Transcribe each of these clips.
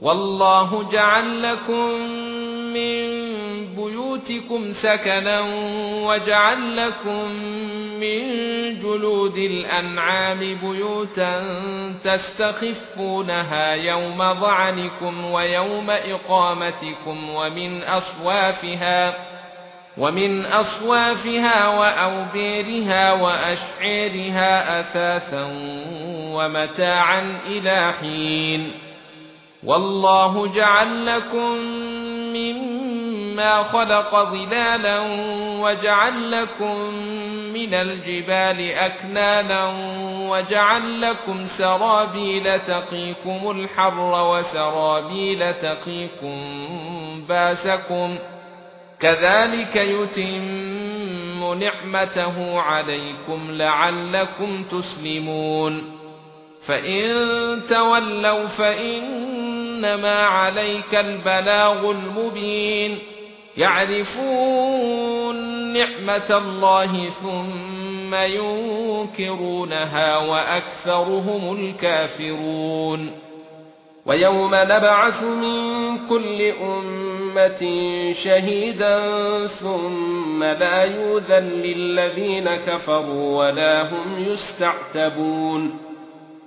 والله جعل لكم من بيوتكم سكنا وجعل لكم من جلود الأنعام بيوتا تستخفونها يوم ظعنكم ويوم إقامتكم ومن أصوافها ومن أصوافها واوبيرها وأشعيرها أثاثا ومتاعا إلى حين والله جعل لكم مما خلق ظلالا وجعل لكم من الجبال أكنانا وجعل لكم سرابيل تقيكم الحر وسرابيل تقيكم باسكم كذلك يتم نعمته عليكم لعلكم تسلمون فإن تولوا فإنما عليك البلاغ المبين يعرفون نعمة الله ثم ينكرونها وأكثرهم الكافرون ويوم نبعث من كل أمة شهيدا ثم لا يوذن للذين كفروا ولا هم يستعتبون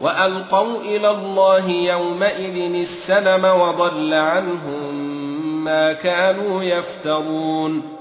وألقوا إلى الله يومئذ السلم وضل عنهم ما كانوا يفترون